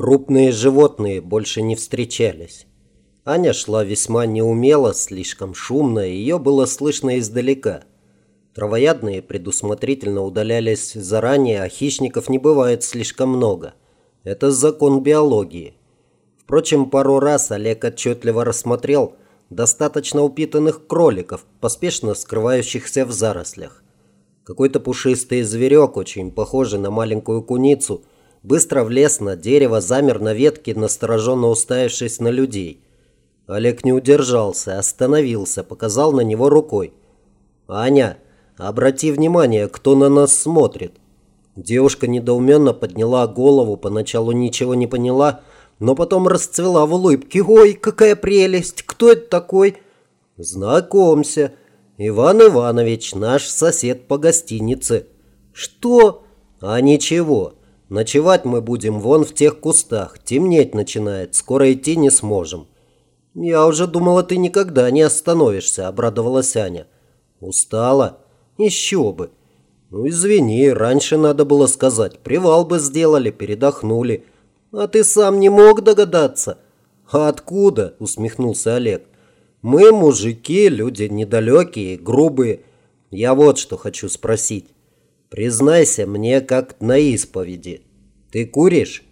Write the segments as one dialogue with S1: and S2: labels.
S1: Крупные животные больше не встречались. Аня шла весьма неумело, слишком шумно, ее было слышно издалека. Травоядные предусмотрительно удалялись заранее, а хищников не бывает слишком много. Это закон биологии. Впрочем, пару раз Олег отчетливо рассмотрел достаточно упитанных кроликов, поспешно скрывающихся в зарослях. Какой-то пушистый зверек, очень похожий на маленькую куницу – быстро влез на дерево, замер на ветке, настороженно уставившись на людей. Олег не удержался, остановился, показал на него рукой. «Аня, обрати внимание, кто на нас смотрит». Девушка недоуменно подняла голову, поначалу ничего не поняла, но потом расцвела в улыбке. «Ой, какая прелесть! Кто это такой?» «Знакомься, Иван Иванович, наш сосед по гостинице». «Что?» «А ничего». Ночевать мы будем вон в тех кустах. Темнеть начинает. Скоро идти не сможем». «Я уже думала, ты никогда не остановишься», – обрадовалась Аня. «Устала? Еще бы». «Ну, извини, раньше надо было сказать. Привал бы сделали, передохнули. А ты сам не мог догадаться?» «А откуда?» – усмехнулся Олег. «Мы, мужики, люди недалекие, грубые. Я вот что хочу спросить. Признайся мне, как на исповеди. Ты куришь?»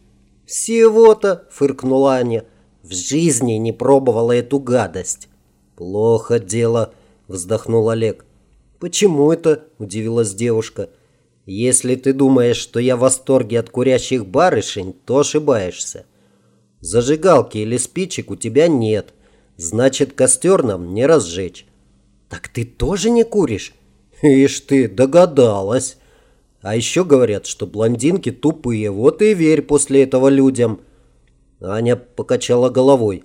S1: «Всего-то», — фыркнула Аня. «В жизни не пробовала эту гадость». «Плохо дело», — вздохнул Олег. «Почему это?» – удивилась девушка. «Если ты думаешь, что я в восторге от курящих барышень, то ошибаешься. Зажигалки или спичек у тебя нет. Значит, костер нам не разжечь». «Так ты тоже не куришь?» «Ишь ты, догадалась!» А еще говорят, что блондинки тупые, вот и верь после этого людям. Аня покачала головой.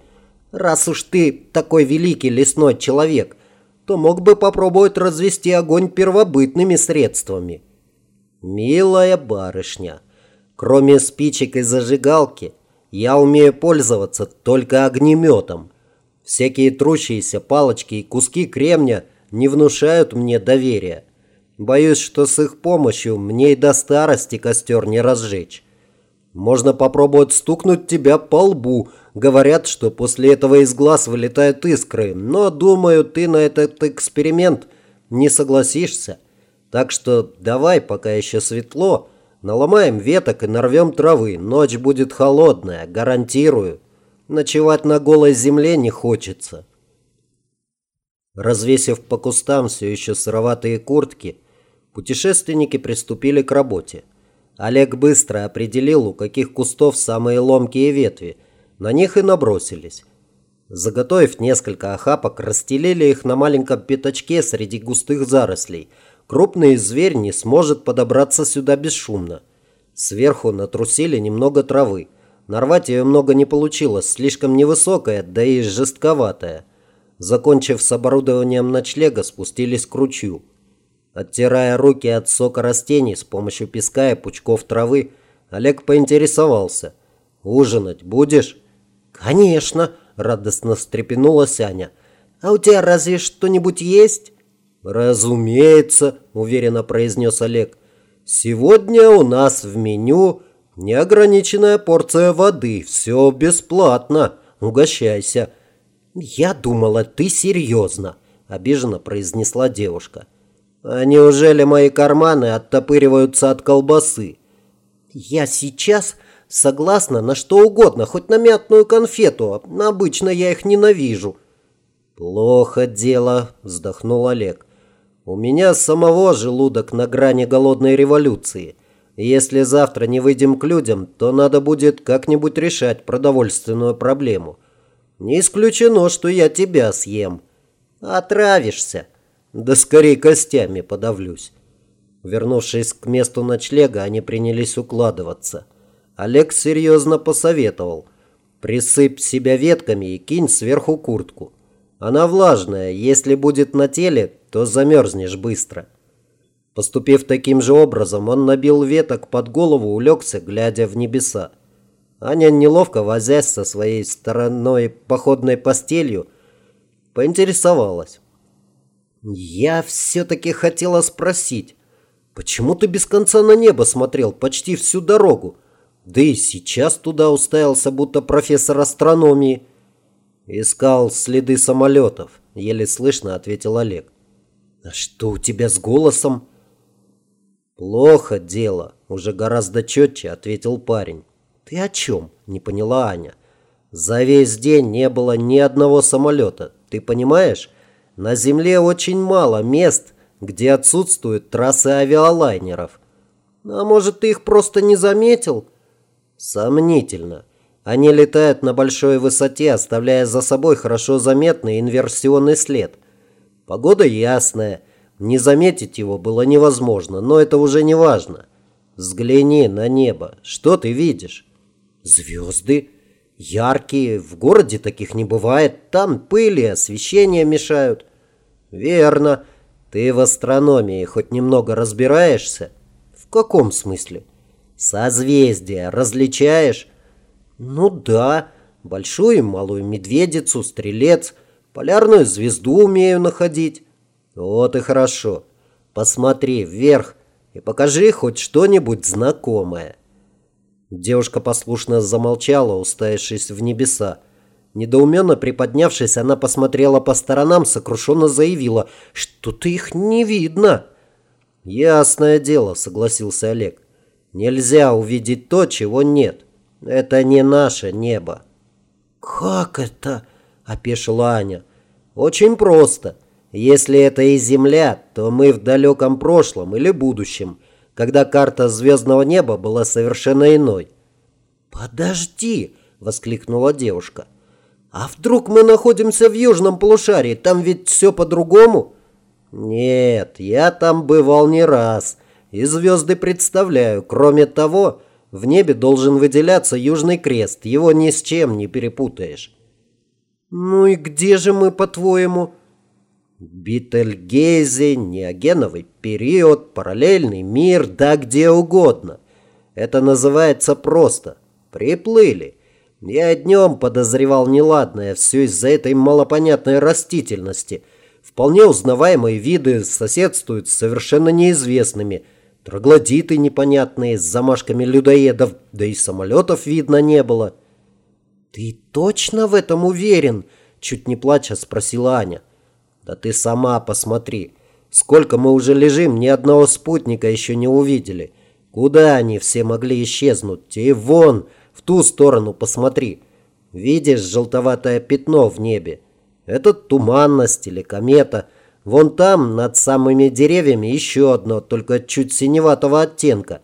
S1: Раз уж ты такой великий лесной человек, то мог бы попробовать развести огонь первобытными средствами. Милая барышня, кроме спичек и зажигалки, я умею пользоваться только огнеметом. Всякие трущиеся палочки и куски кремня не внушают мне доверия. Боюсь, что с их помощью мне и до старости костер не разжечь. Можно попробовать стукнуть тебя по лбу. Говорят, что после этого из глаз вылетают искры. Но, думаю, ты на этот эксперимент не согласишься. Так что давай, пока еще светло, наломаем веток и нарвем травы. Ночь будет холодная, гарантирую. Ночевать на голой земле не хочется. Развесив по кустам все еще сыроватые куртки, путешественники приступили к работе. Олег быстро определил, у каких кустов самые ломкие ветви. На них и набросились. Заготовив несколько охапок, расстелили их на маленьком пятачке среди густых зарослей. Крупный зверь не сможет подобраться сюда бесшумно. Сверху натрусили немного травы. Нарвать ее много не получилось, слишком невысокая, да и жестковатая. Закончив с оборудованием ночлега, спустились к ручью. Оттирая руки от сока растений с помощью песка и пучков травы, Олег поинтересовался. «Ужинать будешь?» «Конечно!» – радостно встрепенулась Аня. «А у тебя разве что-нибудь есть?» «Разумеется», – уверенно произнес Олег. «Сегодня у нас в меню неограниченная порция воды. Все бесплатно. Угощайся». «Я думала, ты серьезно», – обиженно произнесла девушка. «А неужели мои карманы оттопыриваются от колбасы?» «Я сейчас согласна на что угодно, хоть на мятную конфету. Обычно я их ненавижу». «Плохо дело», – вздохнул Олег. «У меня самого желудок на грани голодной революции. Если завтра не выйдем к людям, то надо будет как-нибудь решать продовольственную проблему». Не исключено, что я тебя съем. Отравишься. Да скорее костями подавлюсь. Вернувшись к месту ночлега, они принялись укладываться. Олег серьезно посоветовал. Присыпь себя ветками и кинь сверху куртку. Она влажная, если будет на теле, то замерзнешь быстро. Поступив таким же образом, он набил веток под голову, улегся, глядя в небеса. Аня, неловко возясь со своей стороной походной постелью, поинтересовалась. «Я все-таки хотела спросить, почему ты без конца на небо смотрел почти всю дорогу? Да и сейчас туда уставился, будто профессор астрономии. Искал следы самолетов, еле слышно ответил Олег. А что у тебя с голосом? Плохо дело, уже гораздо четче ответил парень. Ты о чем? Не поняла Аня. За весь день не было ни одного самолета. Ты понимаешь? На Земле очень мало мест, где отсутствуют трассы авиалайнеров. А может, ты их просто не заметил? Сомнительно. Они летают на большой высоте, оставляя за собой хорошо заметный инверсионный след. Погода ясная. Не заметить его было невозможно, но это уже не важно. Взгляни на небо. Что ты видишь? Звезды. Яркие. В городе таких не бывает. Там пыль и освещение мешают. Верно. Ты в астрономии хоть немного разбираешься? В каком смысле? Созвездия различаешь? Ну да. Большую и малую медведицу, стрелец. Полярную звезду умею находить. Вот и хорошо. Посмотри вверх и покажи хоть что-нибудь знакомое. Девушка послушно замолчала, уставившись в небеса. Недоуменно приподнявшись, она посмотрела по сторонам, сокрушенно заявила, что-то их не видно. «Ясное дело», — согласился Олег. «Нельзя увидеть то, чего нет. Это не наше небо». «Как это?» — опешила Аня. «Очень просто. Если это и Земля, то мы в далеком прошлом или будущем, когда карта звездного неба была совершенно иной». «Подожди!» — воскликнула девушка. «А вдруг мы находимся в южном полушарии? Там ведь все по-другому?» «Нет, я там бывал не раз, и звезды представляю. Кроме того, в небе должен выделяться Южный Крест, его ни с чем не перепутаешь». «Ну и где же мы, по-твоему?» Бетельгейзе, неогеновый период, параллельный мир, да где угодно. Это называется просто. Приплыли. Я днем подозревал неладное, все из-за этой малопонятной растительности. Вполне узнаваемые виды соседствуют с совершенно неизвестными. Троглодиты непонятные, с замашками людоедов, да и самолетов видно не было. «Ты точно в этом уверен?» Чуть не плача спросила Аня. «Да ты сама посмотри. Сколько мы уже лежим, ни одного спутника еще не увидели. Куда они все могли исчезнуть? Те вон!» В ту сторону посмотри. Видишь желтоватое пятно в небе? Это туманность или комета. Вон там, над самыми деревьями, еще одно, только чуть синеватого оттенка.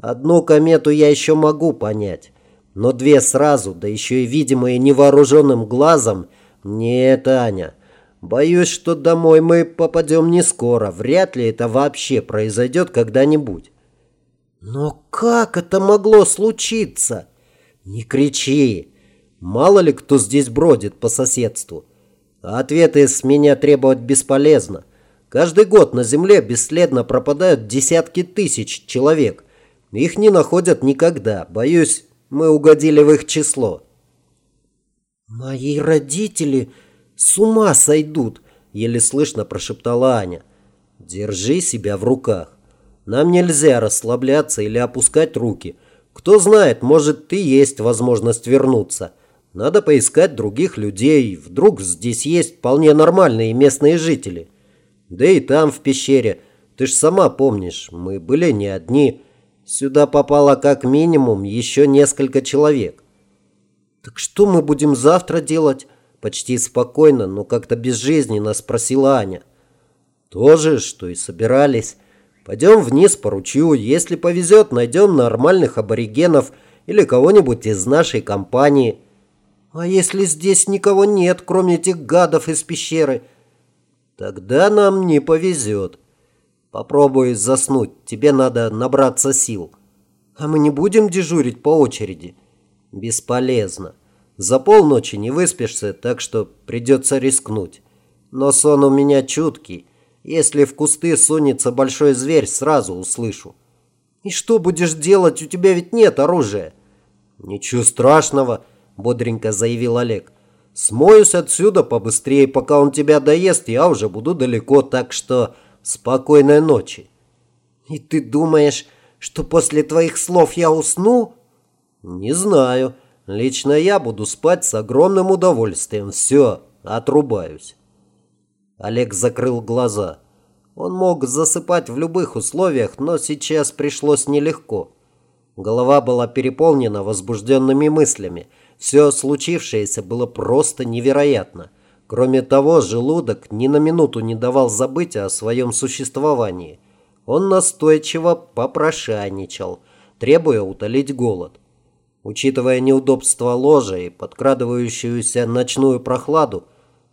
S1: Одну комету я еще могу понять. Но две сразу, да еще и видимые невооруженным глазом, нет, Аня. Боюсь, что домой мы попадем не скоро. Вряд ли это вообще произойдет когда-нибудь. Но как это могло случиться? Не кричи. Мало ли кто здесь бродит по соседству. Ответы с меня требовать бесполезно. Каждый год на Земле бесследно пропадают десятки тысяч человек. Их не находят никогда. Боюсь, мы угодили в их число. «Мои родители с ума сойдут!» – еле слышно прошептала Аня. «Держи себя в руках. Нам нельзя расслабляться или опускать руки. Кто знает, может и есть возможность вернуться. Надо поискать других людей. Вдруг здесь есть вполне нормальные местные жители. Да и там, в пещере. Ты ж сама помнишь, мы были не одни. Сюда попало как минимум еще несколько человек. «Так что мы будем завтра делать?» Почти спокойно, но как-то безжизненно спросила Аня. «То же, что и собирались». Пойдем вниз по ручью. Если повезет, найдем нормальных аборигенов или кого-нибудь из нашей компании. А если здесь никого нет, кроме этих гадов из пещеры? Тогда нам не повезет. Попробуй заснуть. Тебе надо набраться сил. А мы не будем дежурить по очереди? Бесполезно. За полночи не выспишься, так что придется рискнуть. Но сон у меня чуткий. Если в кусты сунется большой зверь, сразу услышу. И что будешь делать? У тебя ведь нет оружия. Ничего страшного, бодренько заявил Олег. Смоюсь отсюда побыстрее, пока он тебя доест, я уже буду далеко, так что спокойной ночи. И ты думаешь, что после твоих слов я усну? Не знаю. Лично я буду спать с огромным удовольствием. Все, отрубаюсь. Олег закрыл глаза. Он мог засыпать в любых условиях, но сейчас пришлось нелегко. Голова была переполнена возбужденными мыслями. Все случившееся было просто невероятно. Кроме того, желудок ни на минуту не давал забыть о своем существовании. Он настойчиво попрошайничал, требуя утолить голод. Учитывая неудобство ложа и подкрадывающуюся ночную прохладу,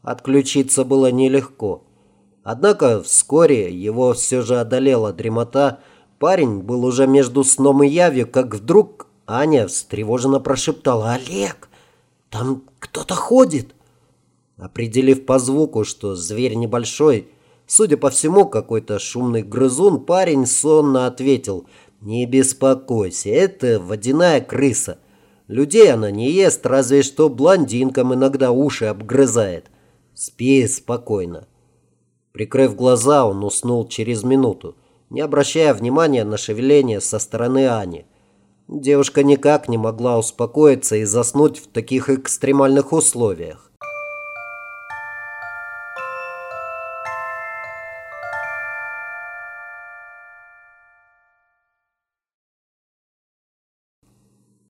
S1: отключиться было нелегко. Однако вскоре его все же одолела дремота. Парень был уже между сном и явью, как вдруг Аня встревоженно прошептала «Олег, там кто-то ходит!» Определив по звуку, что зверь небольшой, судя по всему, какой-то шумный грызун, парень сонно ответил «Не беспокойся, это водяная крыса. Людей она не ест, разве что блондинкам иногда уши обгрызает. Спи спокойно». Прикрыв глаза, он уснул через минуту, не обращая внимания на шевеление со стороны Ани. Девушка никак не могла успокоиться и заснуть в таких экстремальных условиях.